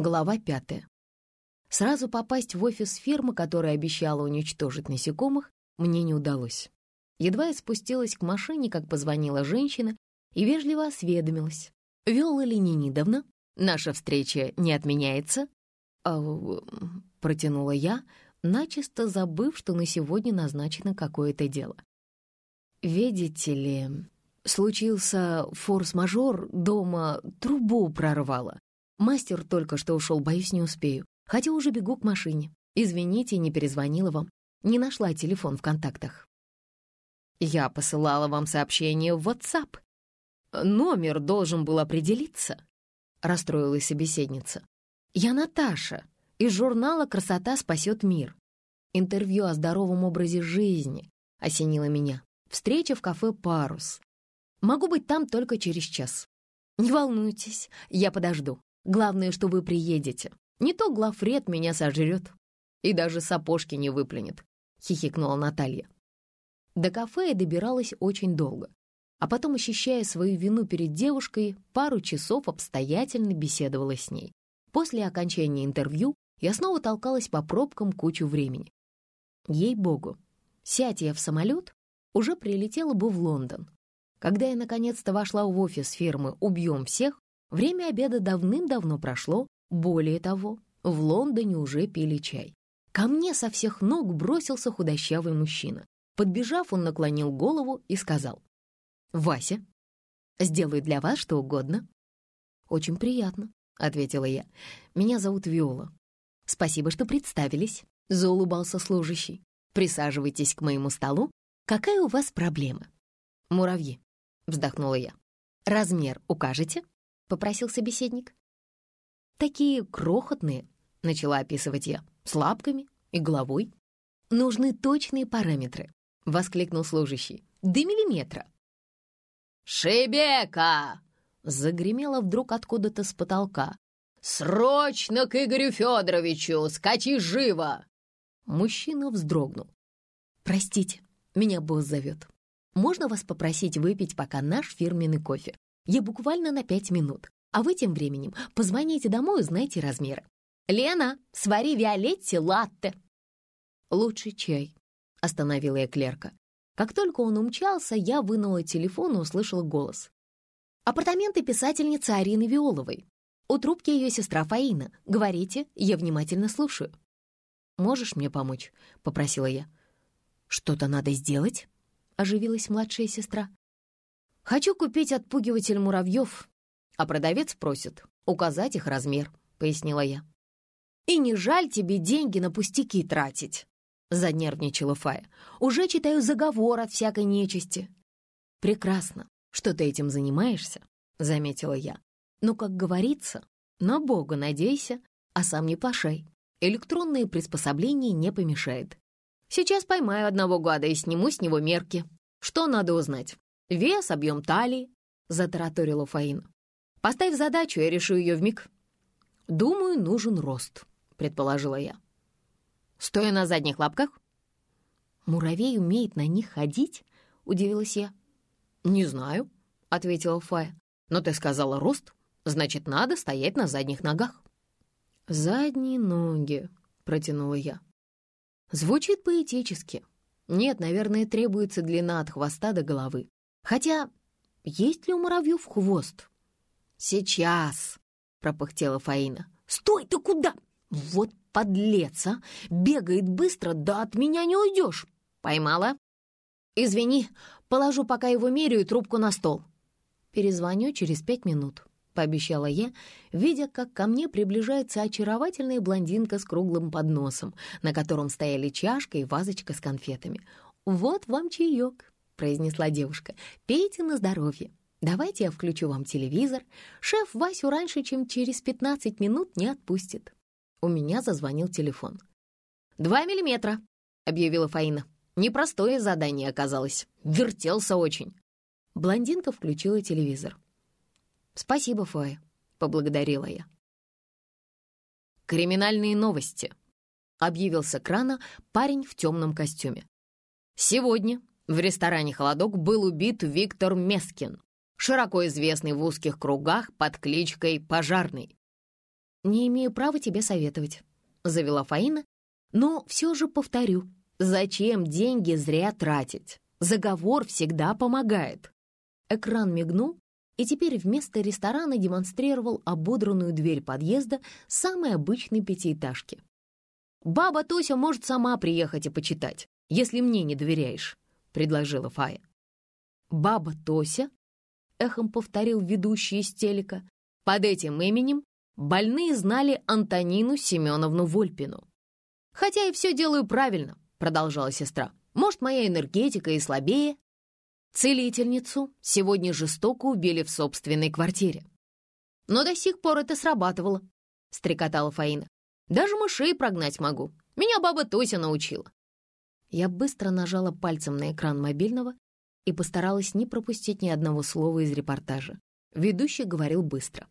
Глава пятая. Сразу попасть в офис фирмы, которая обещала уничтожить насекомых, мне не удалось. Едва я спустилась к машине, как позвонила женщина и вежливо осведомилась. «Виола Ленинидовна, наша встреча не отменяется?» а, протянула я, начисто забыв, что на сегодня назначено какое-то дело. «Видите ли, случился форс-мажор, дома трубу прорвало. Мастер только что ушел, боюсь, не успею. Хотя уже бегу к машине. Извините, не перезвонила вам. Не нашла телефон в контактах. Я посылала вам сообщение в WhatsApp. Номер должен был определиться, расстроилась собеседница. Я Наташа из журнала «Красота спасет мир». Интервью о здоровом образе жизни осенило меня. Встреча в кафе «Парус». Могу быть там только через час. Не волнуйтесь, я подожду. Главное, что вы приедете. Не то главред меня сожрет и даже сапожки не выплюнет», — хихикнула Наталья. До кафе я добиралась очень долго, а потом, ощущая свою вину перед девушкой, пару часов обстоятельно беседовала с ней. После окончания интервью я снова толкалась по пробкам кучу времени. Ей-богу, сядь я в самолет, уже прилетела бы в Лондон. Когда я наконец-то вошла в офис фирмы «Убьем всех», Время обеда давным-давно прошло, более того, в Лондоне уже пили чай. Ко мне со всех ног бросился худощавый мужчина. Подбежав, он наклонил голову и сказал, «Вася, сделаю для вас что угодно». «Очень приятно», — ответила я. «Меня зовут Виола». «Спасибо, что представились», — заулыбался служащий. «Присаживайтесь к моему столу. Какая у вас проблема?» «Муравьи», — вздохнула я. «Размер укажете?» — попросил собеседник. «Такие крохотные», — начала описывать я, — «с лапками и головой». «Нужны точные параметры», — воскликнул служащий. «До миллиметра». «Шебека!» — загремело вдруг откуда-то с потолка. «Срочно к Игорю Федоровичу! Скачи живо!» Мужчина вздрогнул. «Простите, меня босс зовет. Можно вас попросить выпить пока наш фирменный кофе? Я буквально на пять минут. А вы тем временем позвоните домой узнайте размеры. «Лена, свари Виолетте латте!» «Лучший чай», — остановила я клерка. Как только он умчался, я вынула телефон и услышала голос. «Апартаменты писательницы Арины Виоловой. У трубки ее сестра Фаина. Говорите, я внимательно слушаю». «Можешь мне помочь?» — попросила я. «Что-то надо сделать?» — оживилась младшая сестра. «Хочу купить отпугиватель муравьев, а продавец просит указать их размер», — пояснила я. «И не жаль тебе деньги на пустяки тратить», — занервничала Фая. «Уже читаю заговор от всякой нечисти». «Прекрасно, что ты этим занимаешься», — заметила я. «Но, как говорится, на Бога надейся, а сам не плашай. Электронные приспособления не помешает. Сейчас поймаю одного гада и сниму с него мерки. Что надо узнать? «Вес, объем талии», — затараторила Фаина. «Поставь задачу, я решу ее вмиг». «Думаю, нужен рост», — предположила я. «Стоя на задних лапках?» «Муравей умеет на них ходить?» — удивилась я. «Не знаю», — ответила Фая. «Но ты сказала рост, значит, надо стоять на задних ногах». «Задние ноги», — протянула я. Звучит поэтически. Нет, наверное, требуется длина от хвоста до головы. Хотя, есть ли у муравьев хвост? «Сейчас!» — пропыхтела Фаина. «Стой, ты куда? Вот подлец, а! Бегает быстро, да от меня не уйдешь!» «Поймала?» «Извини, положу пока его меряю трубку на стол». «Перезвоню через пять минут», — пообещала я, видя, как ко мне приближается очаровательная блондинка с круглым подносом, на котором стояли чашка и вазочка с конфетами. «Вот вам чаек» произнесла девушка. «Пейте на здоровье. Давайте я включу вам телевизор. Шеф Васю раньше, чем через 15 минут не отпустит». У меня зазвонил телефон. «Два миллиметра», — объявила Фаина. Непростое задание оказалось. Вертелся очень. Блондинка включила телевизор. «Спасибо, Фая», — поблагодарила я. «Криминальные новости», — объявил с экрана парень в темном костюме. «Сегодня в ресторане «Холодок» был убит Виктор Мескин, широко известный в узких кругах под кличкой «Пожарный». «Не имею права тебе советовать», — завела Фаина. «Но все же повторю, зачем деньги зря тратить? Заговор всегда помогает». Экран мигнул, и теперь вместо ресторана демонстрировал ободранную дверь подъезда самой обычной пятиэтажки. «Баба Тося может сама приехать и почитать, если мне не доверяешь», — предложила Фая. «Баба Тося?» — эхом повторил ведущий из телека. Под этим именем больные знали Антонину Семеновну Вольпину. «Хотя и все делаю правильно», — продолжала сестра. «Может, моя энергетика и слабее, Целительницу сегодня жестоко убили в собственной квартире. Но до сих пор это срабатывало, — стрекотала Фаина. Даже мышей прогнать могу. Меня баба Тося научила. Я быстро нажала пальцем на экран мобильного и постаралась не пропустить ни одного слова из репортажа. Ведущий говорил быстро.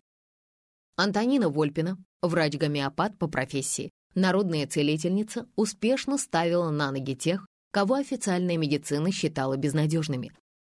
Антонина Вольпина, врач-гомеопат по профессии, народная целительница, успешно ставила на ноги тех, кого официальная медицина считала безнадежными.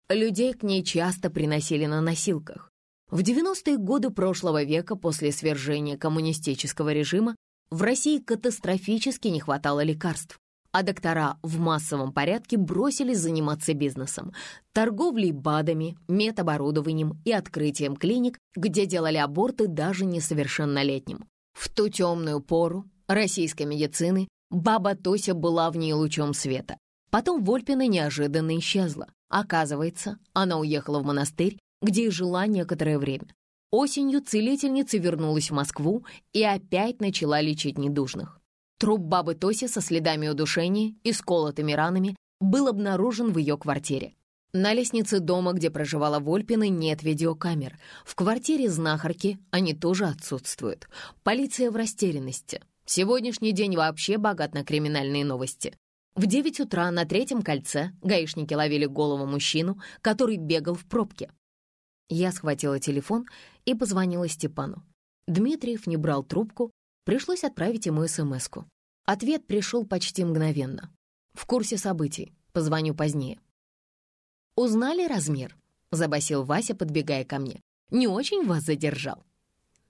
Людей к ней часто приносили на носилках. В 90-е годы прошлого века, после свержения коммунистического режима, в России катастрофически не хватало лекарств, а доктора в массовом порядке бросились заниматься бизнесом, торговлей БАДами, медоборудованием и открытием клиник, где делали аборты даже несовершеннолетним. В ту темную пору российской медицины баба Тося была в ней лучом света. Потом Вольпина неожиданно исчезла. Оказывается, она уехала в монастырь, где и жила некоторое время. Осенью целительница вернулась в Москву и опять начала лечить недужных. Труп бабы Тоси со следами удушения и сколотыми ранами был обнаружен в ее квартире. На лестнице дома, где проживала Вольпина, нет видеокамер. В квартире знахарки они тоже отсутствуют. Полиция в растерянности. Сегодняшний день вообще богат на криминальные новости. В 9 утра на третьем кольце гаишники ловили голову мужчину, который бегал в пробке. Я схватила телефон и позвонила Степану. Дмитриев не брал трубку, пришлось отправить ему смс -ку. Ответ пришел почти мгновенно. В курсе событий, позвоню позднее. «Узнали размер?» — забасил Вася, подбегая ко мне. «Не очень вас задержал?»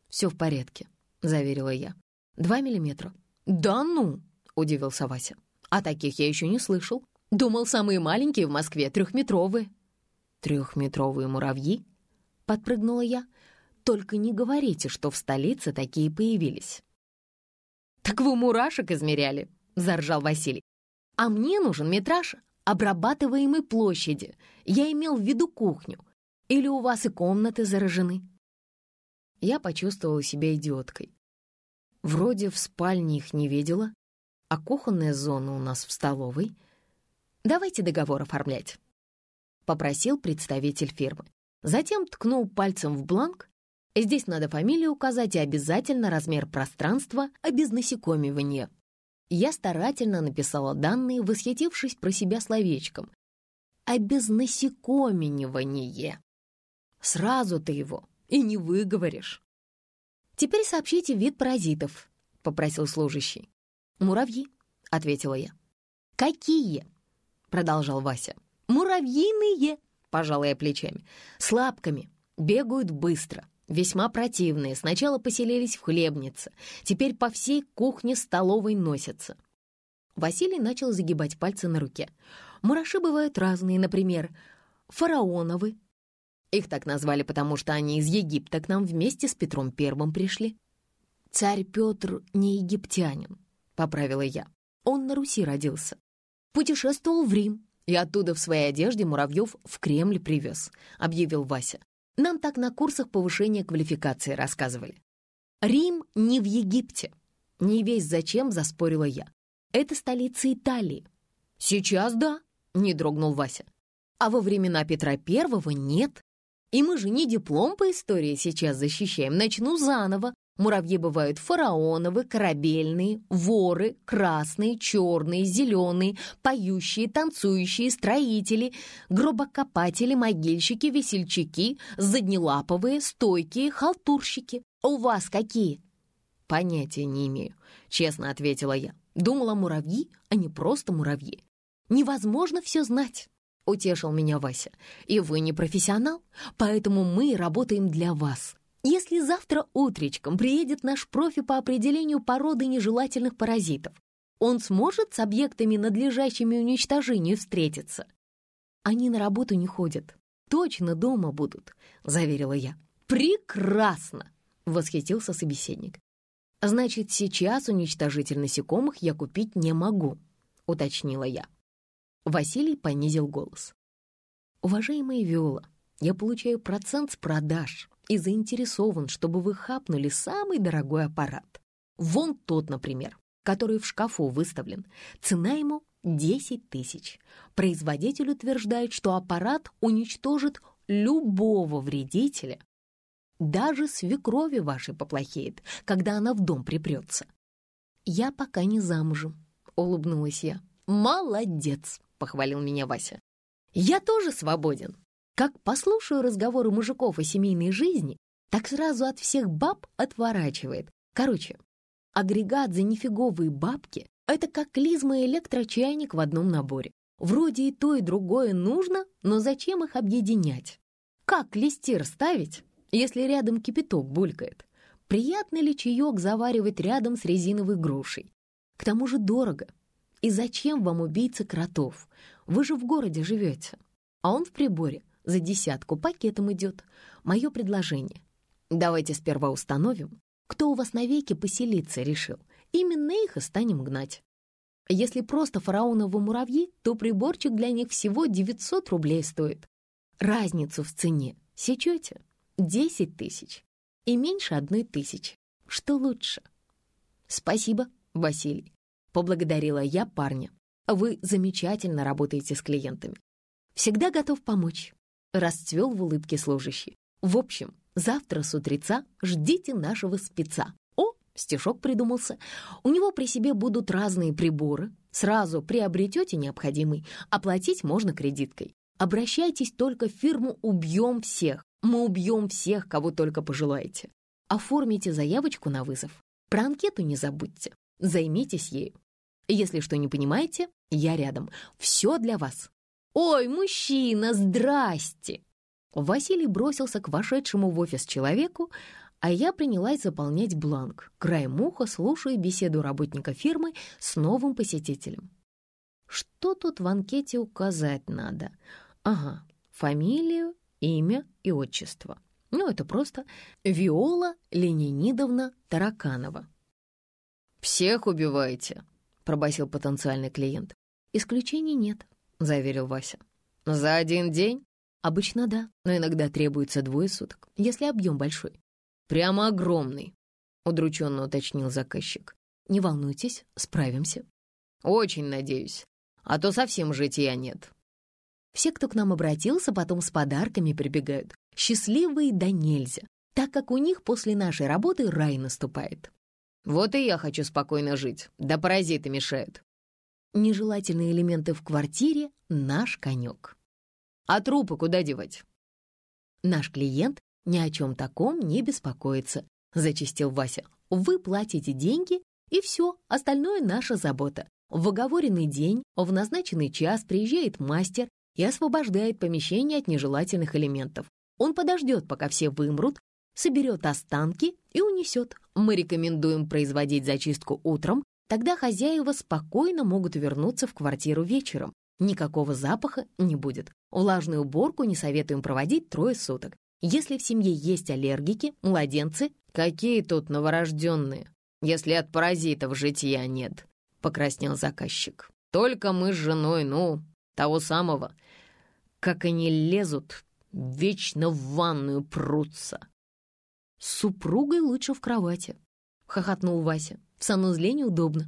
«Все в порядке», — заверила я. «Два миллиметра». «Да ну!» — удивился Вася. А таких я еще не слышал. Думал, самые маленькие в Москве трехметровые. Трехметровые муравьи? Подпрыгнула я. Только не говорите, что в столице такие появились. Так вы мурашек измеряли, заржал Василий. А мне нужен метраж обрабатываемой площади. Я имел в виду кухню. Или у вас и комнаты заражены? Я почувствовала себя идиоткой. Вроде в спальне их не видела, а кухонная зона у нас в столовой. Давайте договор оформлять», — попросил представитель фирмы. Затем ткнул пальцем в бланк. Здесь надо фамилию указать и обязательно размер пространства, а без насекомивания. Я старательно написала данные, восхитившись про себя словечком. А без насекоменивания. Сразу ты его и не выговоришь. «Теперь сообщите вид паразитов», — попросил служащий. «Муравьи», — ответила я. «Какие?» — продолжал Вася. «Муравьиные», — пожала я плечами. «С лапками. Бегают быстро. Весьма противные. Сначала поселились в хлебнице. Теперь по всей кухне-столовой носятся». Василий начал загибать пальцы на руке. Мураши бывают разные, например, фараоновы. Их так назвали, потому что они из Египта к нам вместе с Петром Первым пришли. Царь Петр не египтянин, — поправила я. «Он на Руси родился. Путешествовал в Рим и оттуда в своей одежде муравьев в Кремль привез», — объявил Вася. «Нам так на курсах повышения квалификации рассказывали». «Рим не в Египте». Не весь зачем, заспорила я. «Это столица Италии». «Сейчас да», — не дрогнул Вася. «А во времена Петра Первого нет. И мы же не диплом по истории сейчас защищаем. Начну заново, Муравьи бывают фараоновы, корабельные, воры, красные, черные, зеленые, поющие, танцующие, строители, гробокопатели, могильщики, весельчаки, заднелаповые, стойкие, халтурщики. У вас какие? Понятия не имею, честно ответила я. Думала муравьи, а не просто муравьи. Невозможно все знать. — утешил меня Вася. «И вы не профессионал, поэтому мы работаем для вас. Если завтра утречком приедет наш профи по определению породы нежелательных паразитов, он сможет с объектами, надлежащими уничтожению, встретиться? Они на работу не ходят, точно дома будут, заверила я. Прекрасно, восхитился собеседник. Значит, сейчас уничтожитель насекомых я купить не могу, уточнила я. Василий понизил голос. Уважаемая Виола, я получаю процент с продаж и заинтересован, чтобы вы хапнули самый дорогой аппарат. Вон тот, например, который в шкафу выставлен. Цена ему 10 тысяч. Производитель утверждает, что аппарат уничтожит любого вредителя. Даже свекрови вашей поплохеет, когда она в дом припрется. «Я пока не замужем», — улыбнулась я. «Молодец!» — похвалил меня Вася. «Я тоже свободен. Как послушаю разговоры мужиков о семейной жизни, так сразу от всех баб отворачивает. Короче, агрегат за нифиговые бабки — это как клизма и электрочайник в одном наборе. Вроде и то, и другое нужно, но зачем их объединять? Как листир ставить, если рядом кипяток булькает? Приятно ли чаек заваривать рядом с резиновой грушей? К тому же дорого. И зачем вам убийца кротов? Вы же в городе живете, а он в приборе — за десятку пакетом идет. Мое предложение. Давайте сперва установим, кто у вас навеки поселиться решил. Именно их и станем гнать. Если просто фараоновы муравьи, то приборчик для них всего 900 рублей стоит. Разницу в цене сечете? 10 тысяч. И меньше одной тысячи. Что лучше? Спасибо, Василий. Поблагодарила я парня. Вы замечательно работаете с клиентами. Всегда готов помочь. Расцвел в улыбке служащий. В общем, завтра с утреца ждите нашего спеца. О, стишок придумался. У него при себе будут разные приборы. Сразу приобретете необходимый. Оплатить можно кредиткой. Обращайтесь только в фирму «Убьем всех». Мы убьем всех, кого только пожелаете. Оформите заявочку на вызов. Про анкету не забудьте. Займитесь ею. Если что не понимаете, я рядом. Все для вас. «Ой, мужчина, здрасте!» Василий бросился к вошедшему в офис человеку, а я принялась заполнять бланк, краем уха слушая беседу работника фирмы с новым посетителем. Что тут в анкете указать надо? Ага, фамилию, имя и отчество. Ну, это просто Виола Ленинидовна Тараканова. «Всех убиваете?» — пробасил потенциальный клиент. «Исключений нет», — заверил Вася. «За один день?» «Обычно да, но иногда требуется двое суток, если объем большой». «Прямо огромный», — удрученно уточнил заказчик. «Не волнуйтесь, справимся». «Очень надеюсь, а то совсем жития нет». Все, кто к нам обратился, потом с подарками прибегают. Счастливые да нельзя, так как у них после нашей работы рай наступает. «Вот и я хочу спокойно жить, да паразиты мешают». Нежелательные элементы в квартире — наш конек. А трупы куда девать? Наш клиент ни о чем таком не беспокоится, зачистил Вася. Вы платите деньги, и все, остальное наша забота. В оговоренный день, в назначенный час приезжает мастер и освобождает помещение от нежелательных элементов. Он подождет, пока все вымрут, соберет останки и унесет. Мы рекомендуем производить зачистку утром, Тогда хозяева спокойно могут вернуться в квартиру вечером. Никакого запаха не будет. Влажную уборку не советуем проводить трое суток. Если в семье есть аллергики, младенцы... «Какие тут новорожденные, если от паразитов житья нет?» — покраснел заказчик. «Только мы с женой, ну, того самого. Как они лезут, вечно в ванную прутся». «С супругой лучше в кровати», — хохотнул Вася. В санузле неудобно.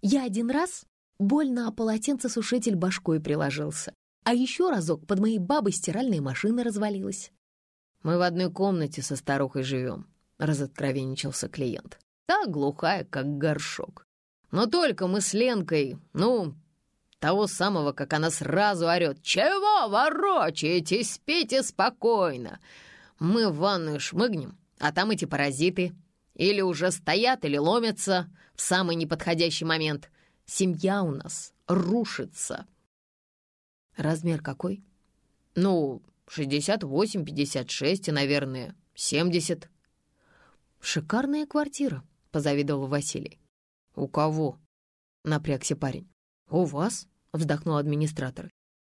Я один раз больно о полотенцесушитель башкой приложился, а еще разок под моей бабой стиральная машина развалилась. «Мы в одной комнате со старухой живем», — разоткровенничался клиент. «Та глухая, как горшок. Но только мы с Ленкой, ну, того самого, как она сразу орет. «Чего ворочаетесь? Спите спокойно!» Мы в ванную шмыгнем, а там эти паразиты или уже стоят, или ломятся в самый неподходящий момент. Семья у нас рушится. Размер какой? Ну, 68-56 и, наверное, семьдесят». «Шикарная квартира», — позавидовал Василий. «У кого?» — напрягся парень. «У вас?» — вздохнул администратор.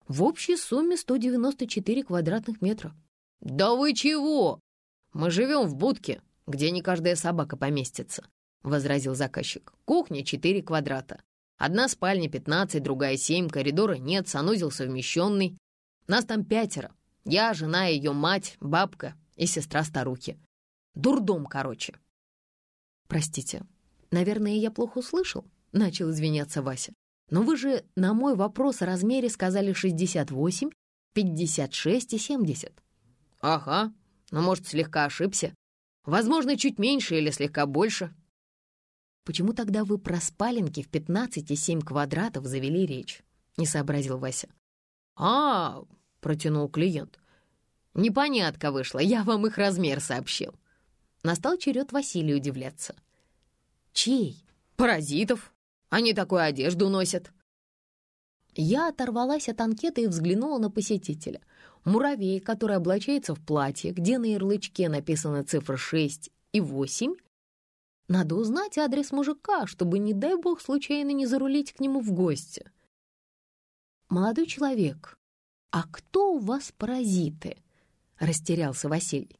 «В общей сумме 194 квадратных метра». «Да вы чего? Мы живем в будке, где не каждая собака поместится», — возразил заказчик. «Кухня 4 квадрата. Одна спальня 15, другая 7, коридора нет, санузел совмещенный. Нас там пятеро. Я, жена, ее мать, бабка и сестра старухи. Дурдом, короче». «Простите, наверное, я плохо услышал?» — начал извиняться Вася. «Но вы же на мой вопрос о размере сказали 68, 56 и 70». «Ага, но, может, слегка ошибся. Возможно, чуть меньше или слегка больше». «Почему тогда вы про спаленки в 15 и 7 квадратов завели речь?» — не сообразил Вася. «А, — протянул клиент, — непонятка вышла, я вам их размер сообщил». Настал черед Василия удивляться. «Чей?» «Паразитов. Они такую одежду носят». Я оторвалась от анкеты и взглянула на посетителя. Муравей, который облачается в платье, где на ярлычке написаны цифры 6 и 8. Надо узнать адрес мужика, чтобы, не дай бог, случайно не зарулить к нему в гости. «Молодой человек, а кто у вас паразиты?» — растерялся Василий.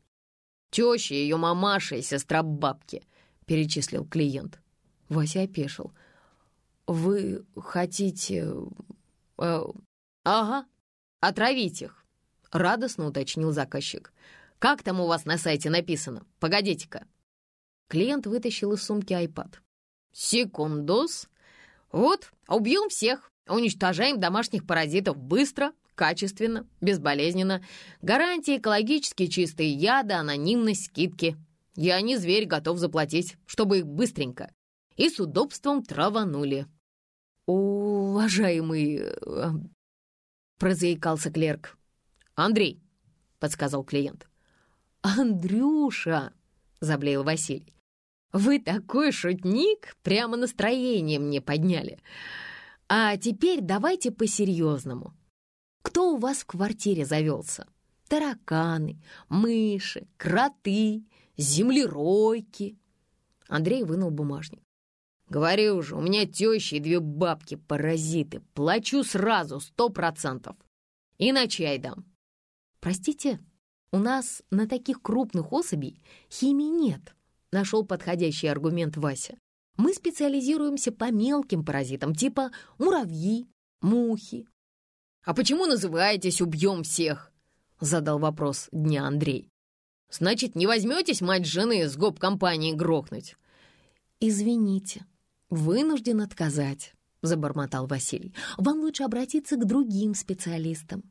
«Теща, ее мамаша и сестра бабки», — перечислил клиент. Вася опешил. «Вы хотите...» э, «Ага, отравить их», — радостно уточнил заказчик. «Как там у вас на сайте написано? Погодите-ка». Клиент вытащил из сумки айпад. «Секундос. Вот, убьем всех, уничтожаем домашних паразитов быстро, качественно, безболезненно. Гарантии экологически чистые яды, анонимность, скидки. Я не зверь, готов заплатить, чтобы их быстренько. И с удобством траванули. «Уважаемый...» э, — прозаикался клерк. «Андрей», — подсказал клиент. «Андрюша!» — заблеял Василий. «Вы такой шутник, прямо настроение мне подняли. А теперь давайте по-серьезному. Кто у вас в квартире завелся? Тараканы, мыши, кроты, землеройки?» Андрей вынул бумажник. «Говорю же, у меня теща и две бабки-паразиты. Плачу сразу, сто процентов. И на чай дам». «Простите, у нас на таких крупных особей химии нет», нашел подходящий аргумент Вася. «Мы специализируемся по мелким паразитам, типа муравьи, мухи». «А почему называетесь «убьем всех»?» задал вопрос дня Андрей. «Значит, не возьметесь мать жены с гоп-компании грохнуть?» «Извините», «Вынужден отказать», — забормотал Василий. «Вам лучше обратиться к другим специалистам».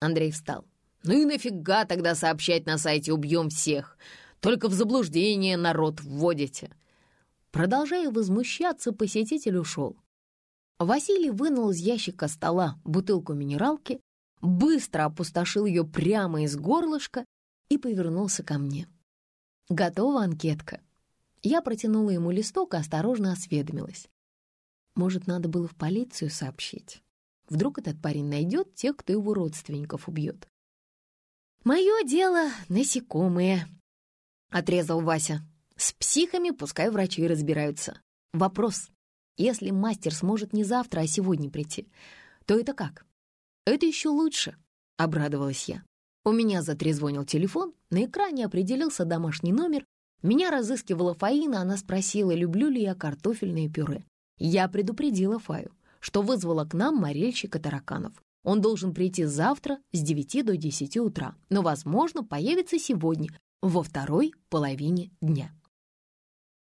Андрей встал. «Ну и нафига тогда сообщать на сайте «Убьем всех»? Только в заблуждение народ вводите». Продолжая возмущаться, посетитель ушел. Василий вынул из ящика стола бутылку минералки, быстро опустошил ее прямо из горлышка и повернулся ко мне. «Готова анкетка?» Я протянула ему листок и осторожно осведомилась. Может, надо было в полицию сообщить? Вдруг этот парень найдет тех, кто его родственников убьет. «Мое дело — насекомые», — отрезал Вася. «С психами пускай врачи разбираются. Вопрос. Если мастер сможет не завтра, а сегодня прийти, то это как?» «Это еще лучше», — обрадовалась я. У меня затрезвонил телефон, на экране определился домашний номер, меня разыскивала Фаина, она спросила, люблю ли я картофельное пюре. Я предупредила Фаю, что вызвала к нам морельщика тараканов. Он должен прийти завтра с 9 до 10 утра, но, возможно, появится сегодня, во второй половине дня.